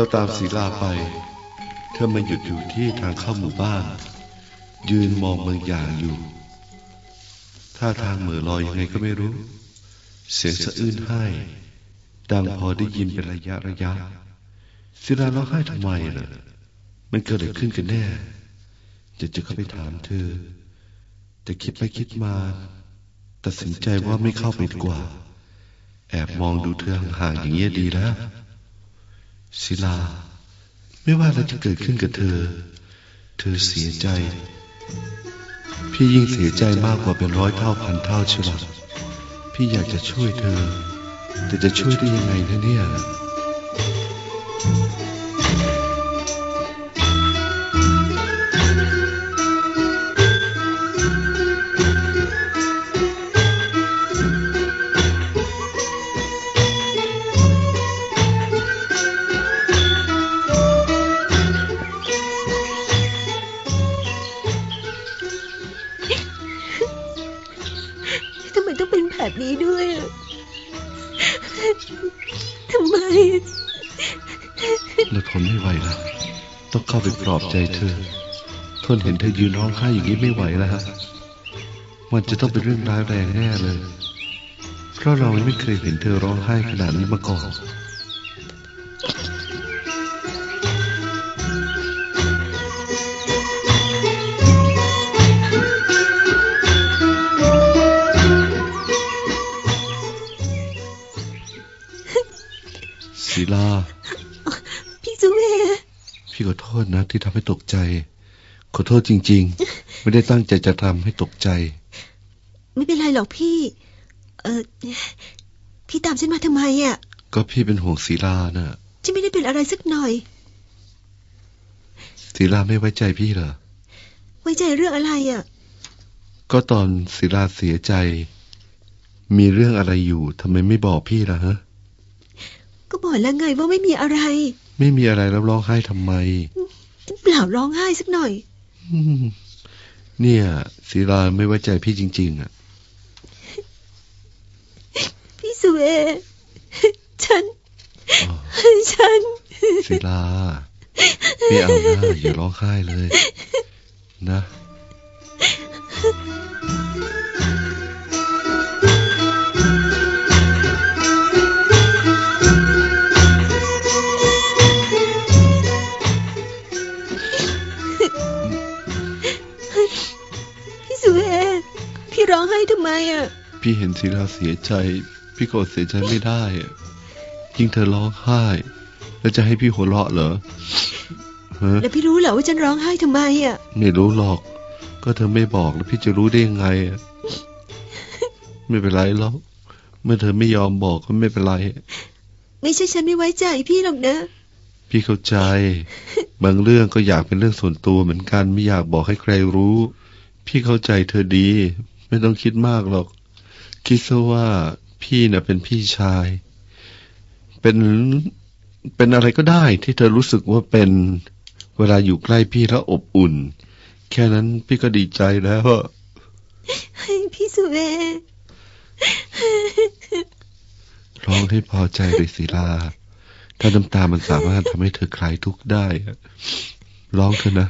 เราตามศีลาไป เธอมาหยุดอยู่ที่ทางเข้าหมู่บ้าน ยืนมองบางอย่างอยู่ ท่าทางเหม่อลอยยังไงก็ไม่รู้ เสียงสะอื้นให้ดังพอได้ยินเป็นระยะระยะศิลาร้องไห้ทำไมน่ะ มันเกิดอะไรขึ้นกันแน่ จะจะเข้าไปถามเธอ แต่คิดไปคิดมา ตัดสินใจว่าไม่เข้าไปดีกว่า แอบมองดูเธอห่างๆอย่างเงี้ยดีแล้ว ศิลา ไม่ว่าอะไรจะเกิดขึ้นกับเธอ เธอเสียใจ พี่ยิ่งเสียใจมากกว่าเป็นร้อยเท่าพันเท่าเชียวพี่อยากจะช่วยเธอ แต่จะช่วยได้ยังไงนะเนี่ย องเข้าไปปลอบใจเธอ ทนเห็นเธอยืนร้องไห้อย่างนี้ไม่ไหวแล้วฮะ มันจะต้องเป็นเรื่องร้ายแรงแน่เลย เพราะเราไม่เคยเห็นเธอร้องไห้ขนาดนี้มาก่อน ทษนะที่ทำให้ตกใจ ขอโทษจริง ๆ ไม่ได้ตั้งใจจะทำให้ตกใจ ไม่เป็นไรหรอกพี่ เออพี่ตามฉันมาทำไมอะ ก็พี่เป็นห่วงศิลาน่ะฉันไม่ได้เป็นอะไรสักหน่อยศิลาไม่ไว้ใจพี่เหรอ ไว้ใจเรื่องอะไรอะ ก็ตอนศิลาเสียใจ มีเรื่องอะไรอยู่ทำไมไม่บอกพี่ล่ะฮะ ก็บอกแล้วไงว่าไม่มีอะไร ไม่มีอะไรแล้วร้องไห้ทำไมฉัน เปล่าร้องไห้สักหน่อยอืมเนี่ยศิลาไม่ไว้ใจพี่จริง ๆ อะ พี่สุเวฉันอ๋อฉันศิลาไม่เอานะอย่าร้องไห้เลย นะ ร้องไห้ทำไมอะ พี่เห็นศิลาเสียใจ พี่ก็อดเสียใจไม่ได้อะยิ่งเธอร้องไห้ แล้วจะให้พี่หัวเราะเหรอฮะแล้วพี่รู้เหรอว่าฉันร้องไห้ทำไมอะ ไม่รู้หรอก ก็เธอไม่บอกแล้วพี่จะรู้ได้ยังไงอะไม่เป็นไรหรอกเมื่อเธอไม่ยอมบอกก็ไม่เป็นไร ไม่ใช่ฉันไม่ไว้ใจพี่หรอกนะ พี่เข้าใจ บางเรื่องก็อยากเป็นเรื่องส่วนตัวเหมือนกันไม่อยากบอกให้ใครรู้ พี่เข้าใจเธอดี ไม่ต้องคิดมากหรอก คิดซะว่าพี่น่ะเป็นพี่ชาย เป็นเป็นอะไรก็ได้ที่เธอรู้สึกว่าเป็นเวลาอยู่ใกล้พี่แล้วอบอุ่น แค่นั้นพี่ก็ดีใจแล้วอะพี่สุเวร้องให้พอใจเลยศิลา ถ้าน้ำตามันสามารถทำให้เธอคลายทุกข์ได้อะร้องเถอะนะ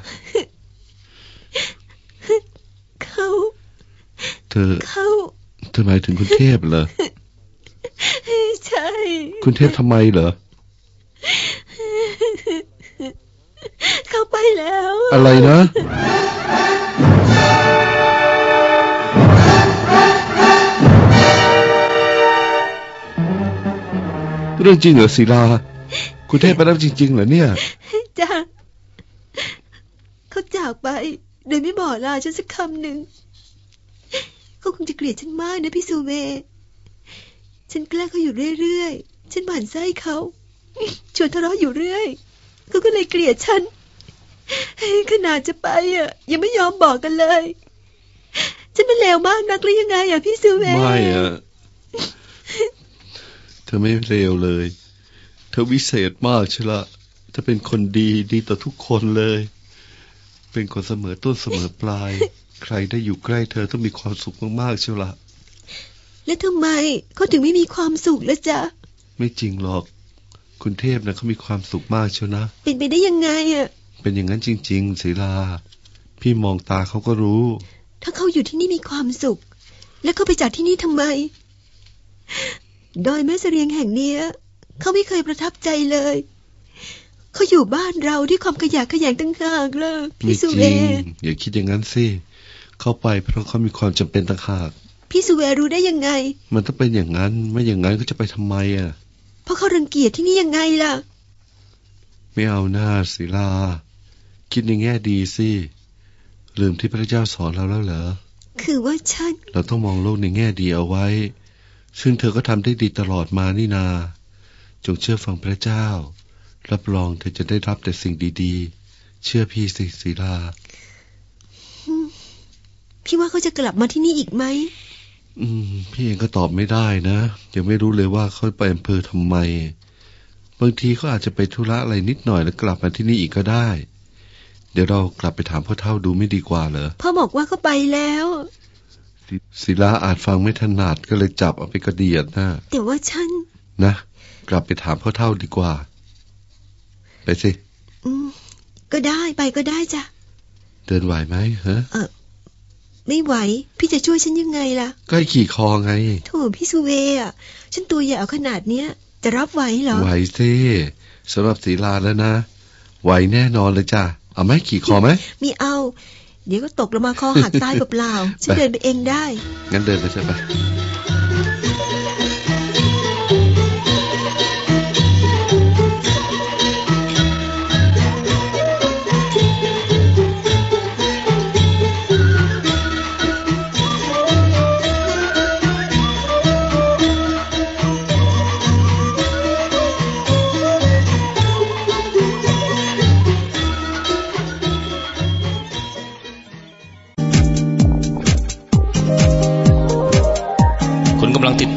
เขา เธอเขาเธอหมายถึงคุณเทพเหรอ ใช่ คุณเทพทำไมเหรอ เขาไปแล้ว อะไรนะเรื่องจริงเหรอศิลา คุณเทพไปแล้วจริง ๆ เหรอเนี่ย จ้าเขาจากไป โดยไม่บอกลาฉันสักคำหนึ่ง เขาคงจะเกลียดฉันมากนะพี่สุเมฉันแกล้งเขาอยู่เรื่อยๆ ฉันหมั่นไส้เขา ชวนทะเลาะอยู่เรื่อย เขาก็เลยเกลียดฉัน ขนาดจะไปอะ ยังไม่ยอมบอกกันเลย ฉันเป็นเลวมากนักหรือยังไงอะพี่สุเมไม่อะเธอไม่เลวเลย เธอวิเศษมากใช่ละเธอเป็นคนดีดีต่อทุกคนเลย เป็นคนเสมอต้นเสมอปลาย ใครได้อยู่ใกล้เธอต้องมีความสุขมากๆใช่ละ แล้วทำไมเขาถึงไม่มีความสุขละจ๊ะ ไม่จริงหรอก คุณเทพนะเขามีความสุขมากเชียวนะ เป็นไปได้ยังไงอะเป็นอย่างนั้นจริงๆศิลา พี่มองตาเขาก็รู้ ถ้าเขาอยู่ที่นี่มีความสุข แล้วเขาไปจากที่นี่ทำไม ดอยแม่เสรียงแห่งเนี้ยเขาไม่เคยประทับใจเลย เขาอยู่บ้านเราด้วยความขยะแขยงตั้งหากเลยไม่พี่จสุริเวงอย่าคิดอย่างนั้นสิเข้าไปเพราะเขามีความจำเป็นต่างหากพี่สุเวรู้ได้ยังไง มันต้องเป็นอย่างนั้นไม่อย่างนั้นก็จะไปทำไมอะ เพราะเขารังเกียจที่นี่ยังไงล่ะ ไม่เอาหน้าศิลา คิดในแง่ดีสิลืมที่พระเจ้าสอนเราแล้วเหรอคือว่าฉัน เราต้องมองโลกในแง่ดีเอาไว้ ซึ่งเธอก็ทำได้ดีตลอดมานี่นา จงเชื่อฟังพระเจ้า รับรองเธอจะได้รับแต่สิ่งดีๆ เชื่อพี่สิศิลาพี่ว่าเขาจะกลับมาที่นี่อีกไหมอืม พี่เองก็ตอบไม่ได้นะ ยังไม่รู้เลยว่าเขาไปอำเภอทำไม บางทีเขาอาจจะไปธุระอะไรนิดหน่อยแล้วกลับมาที่นี่อีกก็ได้ เดี๋ยวเรากลับไปถามพ่อเท่าดูไม่ดีกว่าเหรอพ่อบอกว่าเขาไปแล้วศิศิลาอาจฟังไม่ถนัดก็เลยจับเอาไปกระเดียดนะแต่ว่าฉันนะ กลับไปถามพ่อเท่าดีกว่า ไปสิอืมก็ได้ไปก็ได้จ้ะ เดินไหวไหมฮะเออไม่ไหว พี่จะช่วยฉันยังไงล่ะ ก็ให้ขี่คอไงโถพี่สุเวอะ ฉันตัวใหญ่เอาขนาดเนี้ย จะรับไหวเหรอ ไหวสิสำหรับศิลาแล้วนะ ไหวแน่นอนเลยจ้ะ เอาไหมขี่คอไหมมีเอา เดี๋ยวก็ตกลงมาคอหักตายเปล่าๆฉันไปเดินไปเองได้ งั้นเดินไปใช่ปะ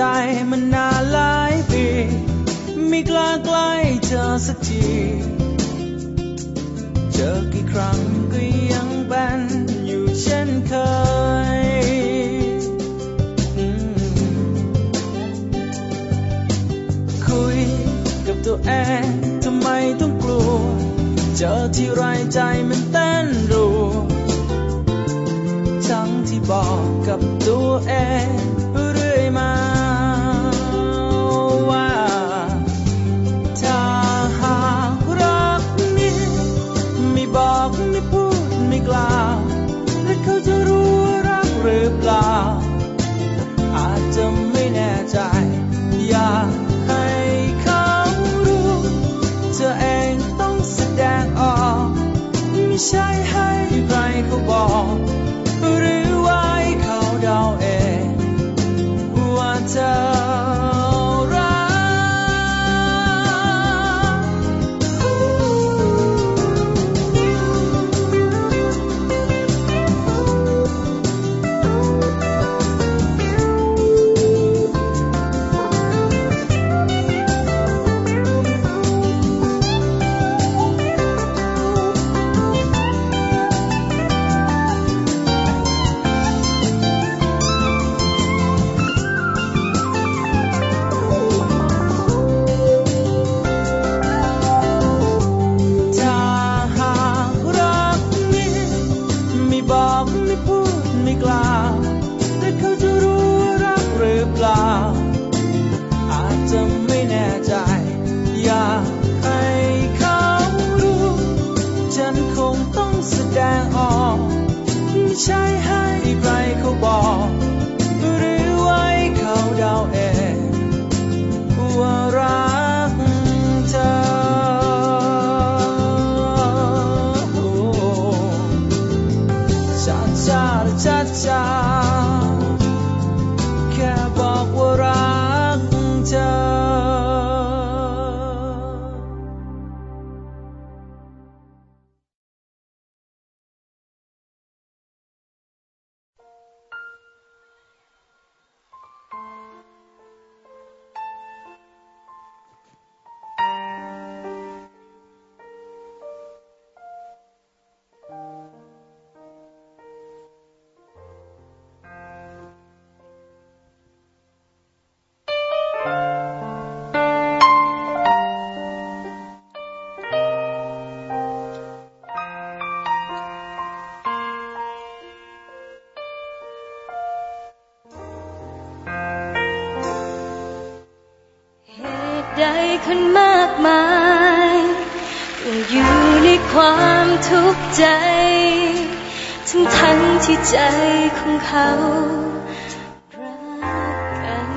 ใจมันนานหลายปีไม่กล้าใกล้เธอสักที เจอกี่ครั้งก็ยังเป็นอยู่เช่นเคย คุยกับตัวเองทำไมต้องกลัว เจอที่ไรใจมันเต้นรัวทั้งที่บอกกับตัวเอง 下一刻 คนมากมายต้องอยู่ในความทุกข์ใจ ทั้งทั้งที่ใจของเขารักกัน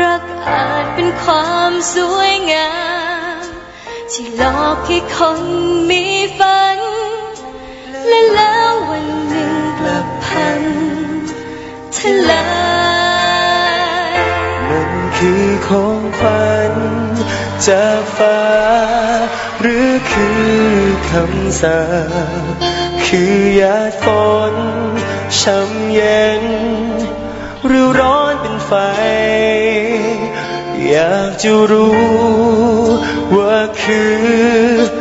รักอาจเป็นความสวยงาม ที่หลอกให้คนมีฝันและล้ว คือของขวัญจากฟ้า หรือคือคำสาคือหยาดฝนช้ำเย็น หรือร้อนเป็นไฟ อยากจะรู้ว่าคือ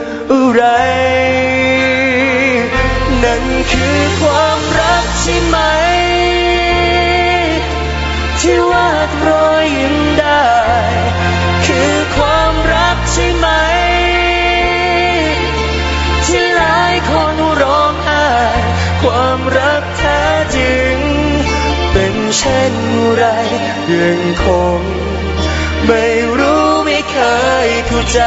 เช่นไร ยังคง ไม่รู้ไม่เคยเข้าใจ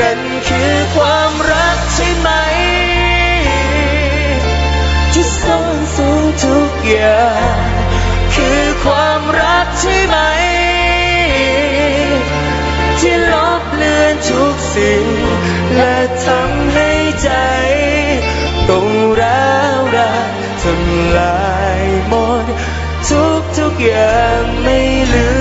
นั่นคือความรักใช่ไหม ที่ซ่อนสูงทุกอย่าง คือความรักใช่ไหม ที่ลบเลือนทุกสิ่ง และทำให้ใจ ต้องร้าวรานำลายหมดทุกทุกอย่างไม่เหลือ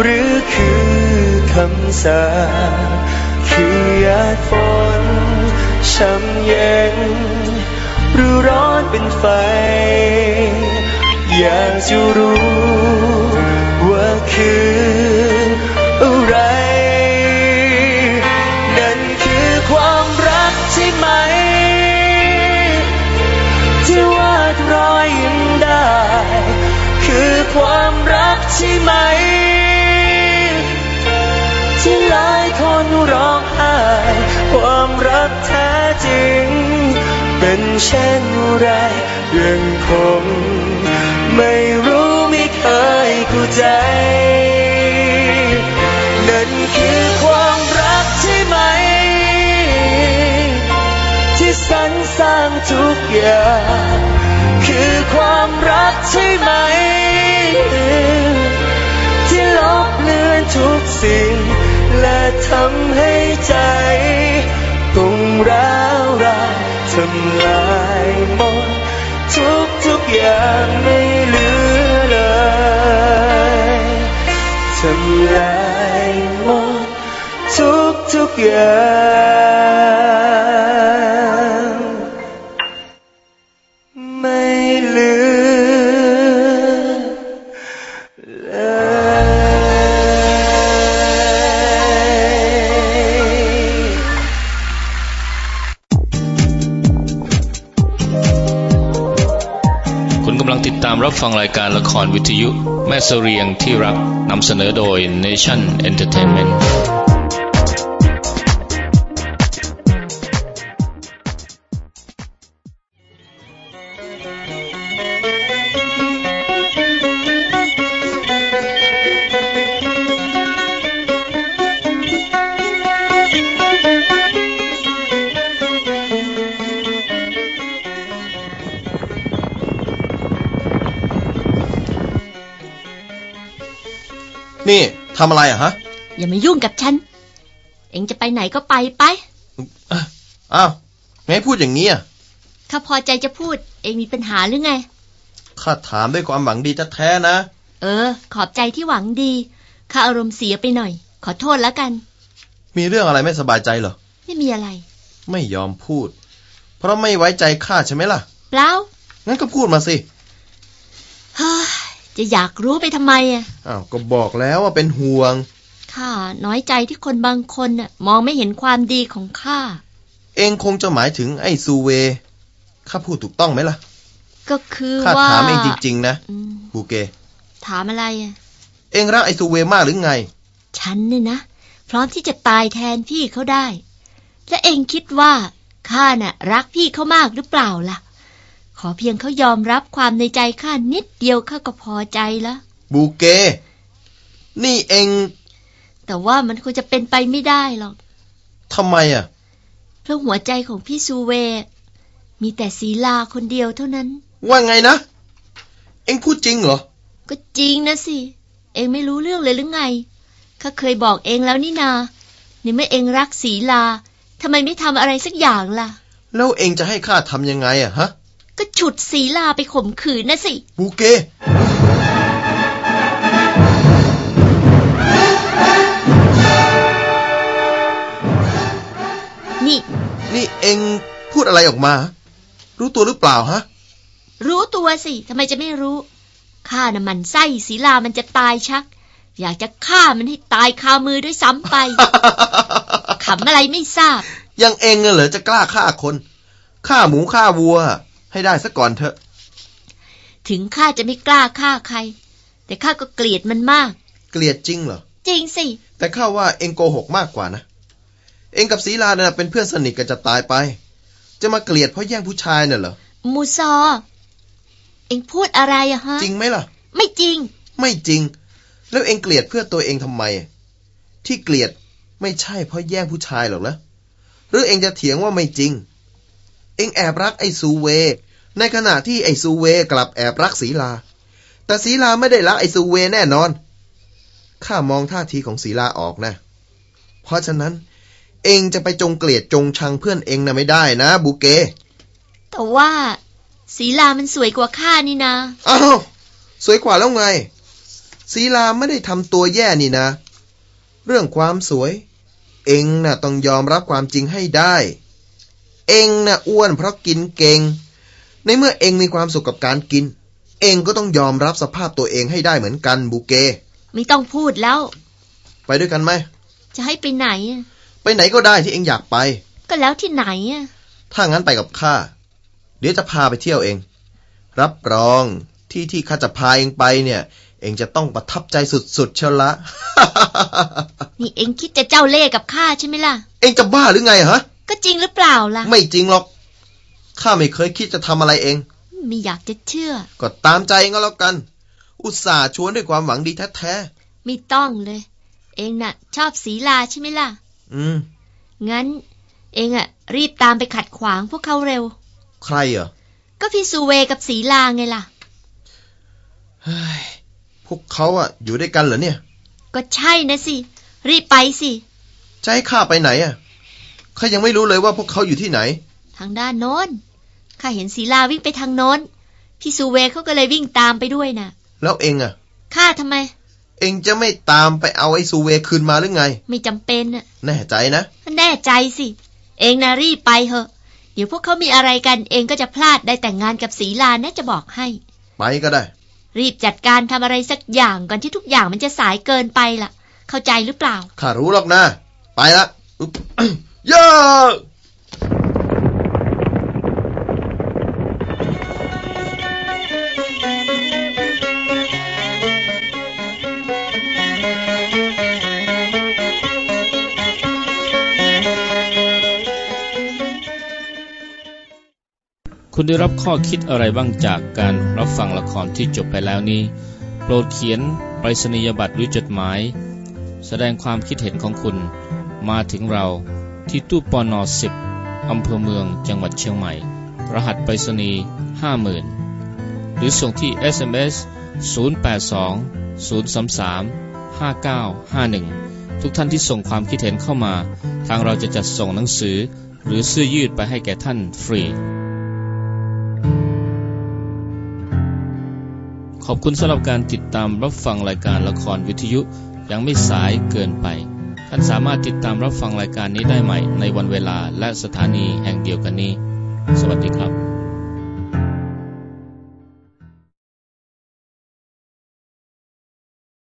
หรือคือคำสาคือหยาดฝนช้ำเย็นหรือร้อนเป็นไฟ อยากจะรู้ว่าคืออะไร นั่นคือความรักใช่ไหม ที่วาดรอยยิ้มได้ คือความรักใช่ไหม กแท้จริง เป็นเช่นไรยังคงไม่รู้ไม่เคยเข้าใจ นั่นคือความรักใช่ไหม ที่สรรสร้างทุกอย่าง คือความรักใช่ไหม ที่ลบเลือนทุกสิ่งและทำให้ใจ ต้องร้าวรานทำลายหมดทุกทุกอย่างไม่เหลือเลยทำลายหมดทุกทุกอย่าง รายการละครวิทยุ แม่เสเรียงที่รักนำเสนอโดย Nation Entertainment นี่ทำอะไรอะฮะอย่ามายุ่งกับฉัน เองจะไปไหนก็ไปไป อ้าวไงพูดอย่างนี้อะข้าพอใจจะพูด เองมีปัญหาหรือไง ข้าถามด้วยความหวังดีแท้ๆนะ เออ ขอบใจที่หวังดี ข้าอารมณ์เสียไปหน่อย ขอโทษแล้วกัน มีเรื่องอะไรไม่สบายใจเหรอ ไม่มีอะไร ไม่ยอมพูด เพราะไม่ไว้ใจข้าใช่ไหมล่ะ เปล่า งั้นก็พูดมาสิ เฮ้ย จะอยากรู้ไปทำไมอะอ้าวก็บอกแล้วว่าเป็นห่วงข้าน้อยใจที่คนบางคนน่ะมองไม่เห็นความดีของข้า เองคงจะหมายถึงไอ้ซูเวข้าพูดถูกต้องไหมล่ะ ก็คือข้าว่าถามเองจริง ๆ นะอืมบูเก ถามอะไรอะ เองรักไอ้ซูเวมากหรือไง ฉันเนี่ยนะ พร้อมที่จะตายแทนพี่เขาได้ และเองคิดว่าข้าน่ะ รักพี่เขามากหรือเปล่าล่ะข อเพียงเขายอมรับความในใจข้านิดเดียวข้าก็พอใจแล้วบูเก นี่เอง แต่ว่ามันคงจะเป็นไปไม่ได้หรอกทำไมอะ เพราะหัวใจของพี่ซูเว มีแต่ศีลาคนเดียวเท่านั้น ว่าไงนะ เองพูดจริงเหรอ ก็จริงนะสิ เองไม่รู้เรื่องเลยหรือไง ข้าเคยบอกเองแล้วนี่นาในเมื่อเองรักศีลาทำไมไม่ทำอะไรสักอย่างล่ะ แล้วเองจะให้ข้าทำยังไงอะฮะ ก็ฉุดศีลาไปข่มขืนนะสิ บูเก นี่ นี่เองพูดอะไรออกมา รู้ตัวหรือเปล่าฮะ รู้ตัวสิทำไมจะไม่รู้ ข้าน่ะมันไส้ศีลามันจะตายชัก อยากจะฆ่ามันให้ตายคามือด้วยซ้ำไป ขำอะไรไม่ทราบ ยังเองน่ะเหรอจะกล้าฆ่าคน ฆ่าหมูฆ่าวัว ให้ได้ซะก่อนเถอะ ถึงข้าจะไม่กล้าฆ่าใคร แต่ข้าก็เกลียดมันมาก เกลียดจริงเหรอ จริงสิ แต่ข้าว่าเองโกหกมากกว่านะ เองกับศรีลาเนี่ยเป็นเพื่อนสนิทกันจะตายไป จะมาเกลียดเพราะแย่งผู้ชายน่ะเหรอ มูซอ เอ็งพูดอะไรอะฮะ จริงไหมล่ะ ไม่จริง ไม่จริง แล้วเองเกลียดเพื่อตัวเองทำไม ที่เกลียดไม่ใช่เพราะแย่งผู้ชายหรอกนะหรือเองจะเถียงว่าไม่จริงเองแอบรักไอ้ซูเว ในขณะที่ไอ้ซูเวกลับแอบรักศรีลา แต่ศรีลาไม่ได้รักไอ้ซูเวแน่นอน ข้ามองท่าทีของศรีลาออกนะ เพราะฉะนั้น เองจะไปจงเกลียดจงชังเพื่อนเองนะไม่ได้นะบูเก แต่ว่าศีลามันสวยกว่าข้านี่นะอ้าวสวยกว่าแล้วไงศรีลาไม่ได้ทำตัวแย่นี่นะ เรื่องความสวย เองน่ะต้องยอมรับความจริงให้ได้ เองน่ะอ้วนเพราะกินเก่ง ในเมื่อเองมีความสุขกับการกิน เองก็ต้องยอมรับสภาพตัวเองให้ได้เหมือนกันบูเก ไม่ต้องพูดแล้ว ไปด้วยกันไหม จะให้ไปไหนอะไปไหนก็ได้ที่เองอยากไป ก็แล้วที่ไหนอะถ้างั้นไปกับข้า เดี๋ยวจะพาไปเที่ยวเอง รับรองที่ที่ข้าจะพาเองไปเนี่ย เองจะต้องประทับใจสุดๆเชียวละ นี่เอ็งคิดจะเจ้าเล่ห์กับข้าใช่ไหมล่ะ เองจะบ้าหรือไงฮะ ก็จริงหรือเปล่าล่ะ ไม่จริงหรอก ข้าไม่เคยคิดจะทำอะไรเอง ไม่อยากจะเชื่อ ก็ตามใจเองก็แล้วกัน อุตส่าห์ชวนด้วยความหวังดีแท้ไม่ต้องเลย เอ็งน่ะ ชอบศีลาใช่ไหมล่ะๆอืม งั้น เอ็งอะรีบตามไปขัดขวางพวกเขาเร็ว ใครเหรอ ก็พี่ซูเวกับศีลาไงล่ะเฮ้ยพวกเขาอะอยู่ด้วยกันเหรอเนี่ย ก็ใช่นะสิ รีบไปสิจะให้ข้าไปไหนอะ ข้ายังไม่รู้เลยว่าพวกเขาอยู่ที่ไหน ทางด้านโน้น ข้าเห็นศีลาวิ่งไปทางโน้น พี่ซูเวเขาก็เลยวิ่งตามไปด้วยน่ะ แล้วเองอะข้าทำไม เองจะไม่ตามไปเอาไอ้ซูเวคืนมาหรือไง ไม่จำเป็นน่ะ แน่ใจนะ แน่ใจสิ เองนะรีบไปเถอะ เดี๋ยวพวกเขามีอะไรกันเองก็จะพลาดได้แต่งงานกับศีลานะจะบอกให้ ไปก็ได้ รีบจัดการทำอะไรสักอย่างก่อนที่ทุกอย่างมันจะสายเกินไปล่ะ เข้าใจหรือเปล่า ข้ารู้หรอกนะ ไปละ ย่าคุณได้รับข้อคิดอะไรบ้างจากการรับฟังละครที่จบไปแล้วนี้ โปรดเขียนไปรษณียบัตรหรือจดหมาย แสดงความคิดเห็นของคุณมาถึงเรา ที่ตู้ปอนอสิบอำเภอเมืองจังหวัดเชียงใหม่ รหัสไปรษณีย์50,000 หรือส่งที่ SMS 082 033 5951 ทุกท่านที่ส่งความคิดเห็นเข้ามา ทางเราจะจัดส่งหนังสือ หรือเสื้อยืดไปให้แก่ท่านฟรี ขอบคุณสำหรับการติดตามรับฟังรายการละครวิทยุยังไม่สายเกินไป ท่านสามารถติดตามรับฟังรายการนี้ได้ใหม่ในวันเวลาและสถานีแห่งเดียวกันนี้ สวัสดีครับ